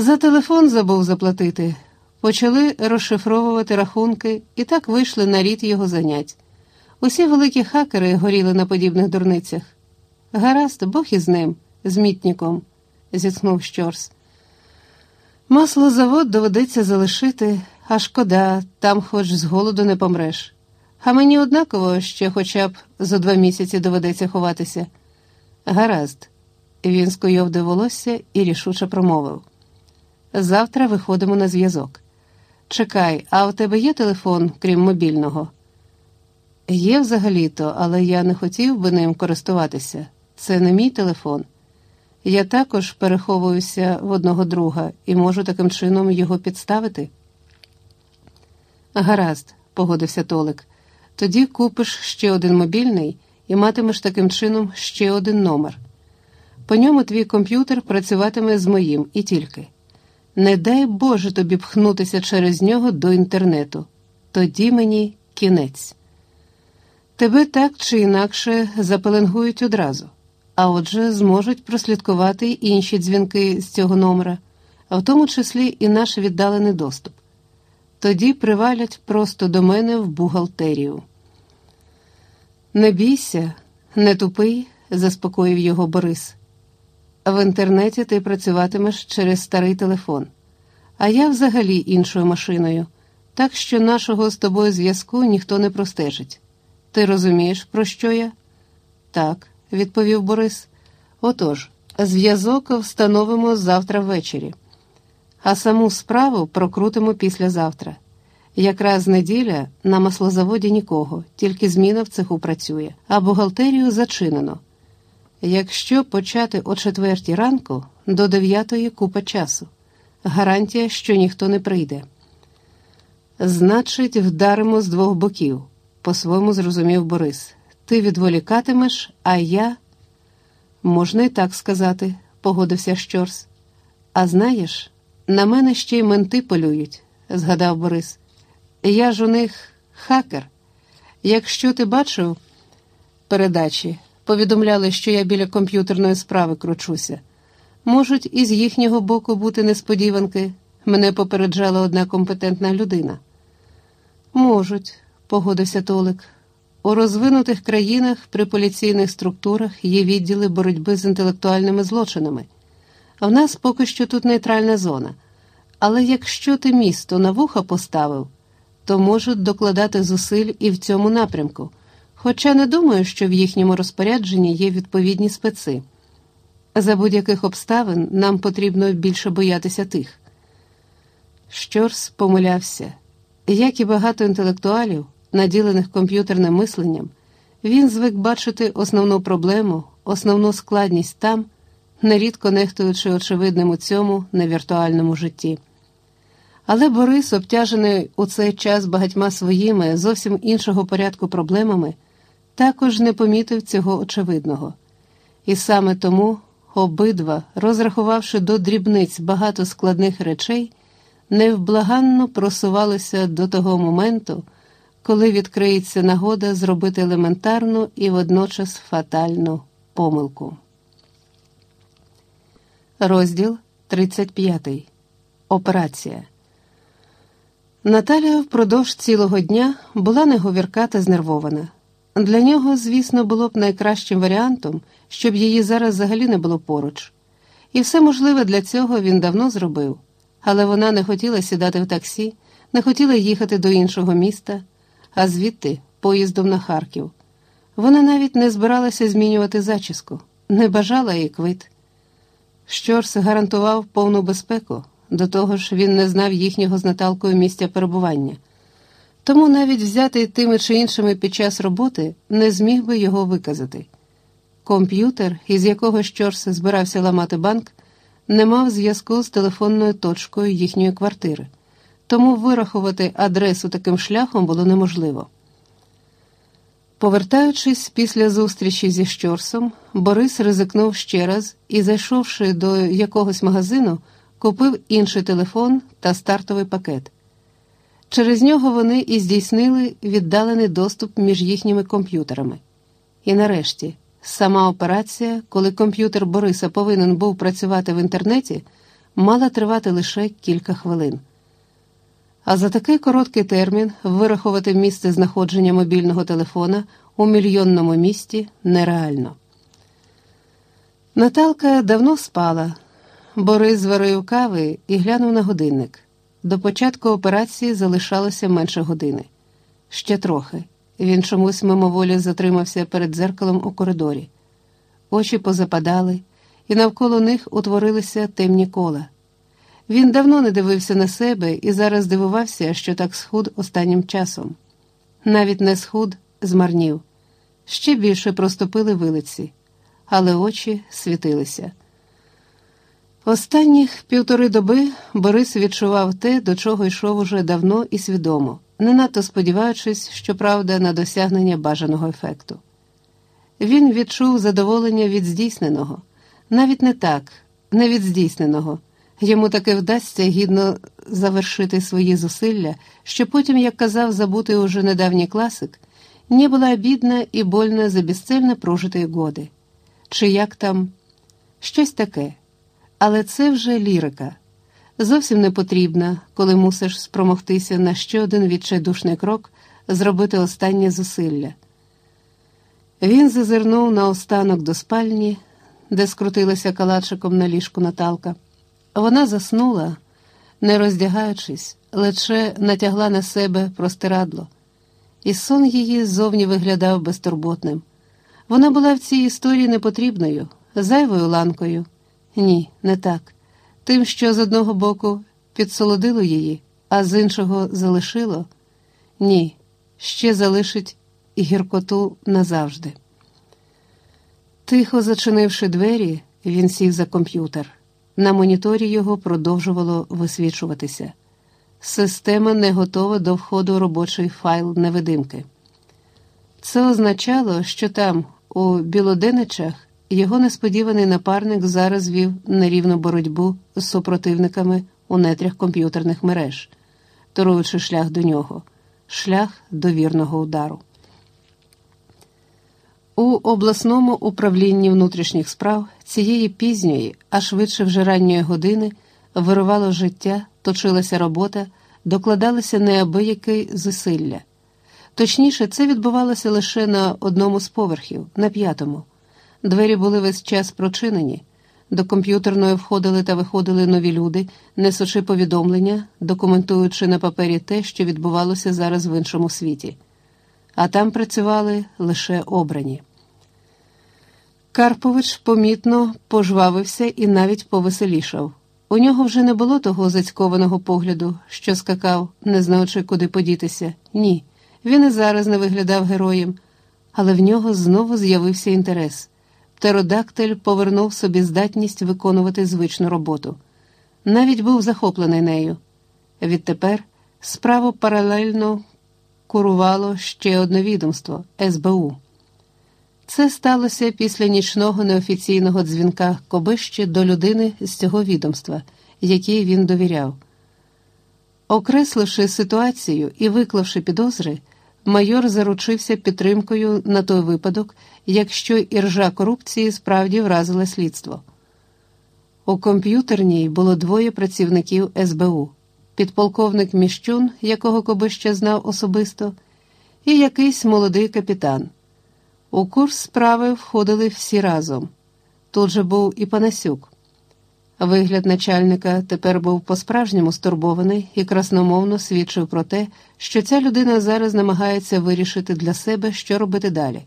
За телефон забув заплатити. Почали розшифровувати рахунки і так вийшли на рід його занять. Усі великі хакери горіли на подібних дурницях. Гаразд, Бог із ним, з мітніком, зітхнув щорс. Маслозавод доведеться залишити, а шкода, там хоч з голоду не помреш. А мені однаково ще хоча б за два місяці доведеться ховатися. Гаразд, він скойовдив волосся і рішуче промовив. Завтра виходимо на зв'язок. Чекай, а у тебе є телефон, крім мобільного? Є взагалі-то, але я не хотів би ним користуватися. Це не мій телефон. Я також переховуюся в одного друга і можу таким чином його підставити. Гаразд, погодився Толик. Тоді купиш ще один мобільний і матимеш таким чином ще один номер. По ньому твій комп'ютер працюватиме з моїм і тільки. Не дай Боже тобі пхнутися через нього до інтернету. Тоді мені кінець. Тебе так чи інакше запеленгують одразу, а отже, зможуть прослідкувати й інші дзвінки з цього номера, а в тому числі і наш віддалений доступ. Тоді привалять просто до мене в бухгалтерію. Не бійся, не тупий, заспокоїв його Борис. В інтернеті ти працюватимеш через старий телефон, а я взагалі іншою машиною, так що нашого з тобою зв'язку ніхто не простежить. Ти розумієш, про що я? Так, відповів Борис. Отож, зв'язок встановимо завтра ввечері, а саму справу прокрутимо післязавтра. Якраз неділя на маслозаводі нікого, тільки зміна в цеху працює, а бухгалтерію зачинено. Якщо почати о четвертій ранку, до дев'ятої купа часу. Гарантія, що ніхто не прийде. Значить, вдаримо з двох боків, по-своєму зрозумів Борис. Ти відволікатимеш, а я. Можна і так сказати, погодився Щорс. А знаєш, на мене ще й менти полюють, згадав Борис. Я ж у них хакер. Якщо ти бачив передачі, повідомляли, що я біля комп'ютерної справи кручуся. Можуть і з їхнього боку бути несподіванки. Мене попереджала одна компетентна людина. Можуть, погодився Толик. У розвинутих країнах при поліційних структурах є відділи боротьби з інтелектуальними злочинами. В нас поки що тут нейтральна зона. Але якщо ти місто на вуха поставив, то можуть докладати зусиль і в цьому напрямку. Хоча не думаю, що в їхньому розпорядженні є відповідні специ. За будь-яких обставин нам потрібно більше боятися тих. Щорс помилявся, як і багато інтелектуалів, наділених комп'ютерним мисленням, він звик бачити основну проблему, основну складність там, нерідко нехтуючи очевидним у цьому невіртуальному житті. Але Борис, обтяжений у цей час багатьма своїми зовсім іншого порядку проблемами, також не помітив цього очевидного. І саме тому обидва, розрахувавши до дрібниць багато складних речей, невблаганно просувалися до того моменту, коли відкриється нагода зробити елементарну і водночас фатальну помилку. Розділ 35. Операція. Наталя впродовж цілого дня була неговірка та знервована. Для нього, звісно, було б найкращим варіантом, щоб її зараз взагалі не було поруч. І все можливе для цього він давно зробив, але вона не хотіла сідати в таксі, не хотіла їхати до іншого міста, а звідти поїздом на Харків. Вона навіть не збиралася змінювати зачіску, не бажала їй квит. Щорс гарантував повну безпеку, до того ж він не знав їхнього з Наталкою місця перебування. Тому навіть взятий тими чи іншими під час роботи не зміг би його виказати. Комп'ютер, із якого Щорс збирався ламати банк, не мав зв'язку з телефонною точкою їхньої квартири, тому вирахувати адресу таким шляхом було неможливо. Повертаючись після зустрічі зі Щорсом, Борис ризикнув ще раз і, зайшовши до якогось магазину, купив інший телефон та стартовий пакет. Через нього вони і здійснили віддалений доступ між їхніми комп'ютерами. І нарешті, сама операція, коли комп'ютер Бориса повинен був працювати в інтернеті, мала тривати лише кілька хвилин. А за такий короткий термін вирахувати місце знаходження мобільного телефона у мільйонному місті нереально. Наталка давно спала. Борис зварив кави і глянув на годинник. До початку операції залишалося менше години. Ще трохи. Він чомусь мимоволі затримався перед дзеркалом у коридорі. Очі позападали, і навколо них утворилися темні кола. Він давно не дивився на себе і зараз дивувався, що так схуд останнім часом. Навіть не схуд, змарнів. Ще більше проступили вилиці, але очі світилися. Останніх півтори доби Борис відчував те, до чого йшов уже давно і свідомо, не надто сподіваючись, щоправда, на досягнення бажаного ефекту. Він відчув задоволення від здійсненого, навіть не так, не від здійсненого. Йому таки вдасться гідно завершити свої зусилля, що потім, як казав забути уже недавній класик, не була бідна і больна за безцельно прожитої годи. Чи як там щось таке. Але це вже лірика. Зовсім не потрібна, коли мусиш спромогтися на ще один відчайдушний крок зробити останнє зусилля. Він зазирнув на останок до спальні, де скрутилася калачиком на ліжку Наталка. Вона заснула, не роздягаючись, лише натягла на себе простирадло, і сон її ззовні виглядав безтурботним. Вона була в цій історії непотрібною, зайвою ланкою. Ні, не так. Тим, що з одного боку підсолодило її, а з іншого залишило. Ні, ще залишить гіркоту назавжди. Тихо зачинивши двері, він сів за комп'ютер. На моніторі його продовжувало висвічуватися. Система не готова до входу робочий файл невидимки. Це означало, що там, у Білоденичах, його несподіваний напарник зараз вів нерівну боротьбу з супротивниками у нетрях комп'ютерних мереж, торуючи шлях до нього, шлях до вірного удару. У обласному управлінні внутрішніх справ цієї пізньої, а швидше вже ранньої години, вирувало життя, точилася робота, докладалися неабиякі зусилля. Точніше, це відбувалося лише на одному з поверхів, на п'ятому. Двері були весь час прочинені. До комп'ютерної входили та виходили нові люди, несучи повідомлення, документуючи на папері те, що відбувалося зараз в іншому світі. А там працювали лише обрані. Карпович помітно пожвавився і навіть повеселішав. У нього вже не було того зацькованого погляду, що скакав, не знаючи, куди подітися. Ні, він і зараз не виглядав героєм, але в нього знову з'явився інтерес. Птеродактиль повернув собі здатність виконувати звичну роботу. Навіть був захоплений нею. Відтепер справу паралельно курувало ще одне відомство СБУ. Це сталося після нічного неофіційного дзвінка Кобищі до людини з цього відомства, якій він довіряв. Окресливши ситуацію і виклавши підозри, майор заручився підтримкою на той випадок, якщо іржа корупції справді вразила слідство. У комп'ютерній було двоє працівників СБУ: підполковник Міщун, якого Кобища знав особисто, і якийсь молодий капітан. У курс справи входили всі разом. Тут же був і Панасюк. Вигляд начальника тепер був по-справжньому стурбований і красномовно свідчив про те, що ця людина зараз намагається вирішити для себе, що робити далі.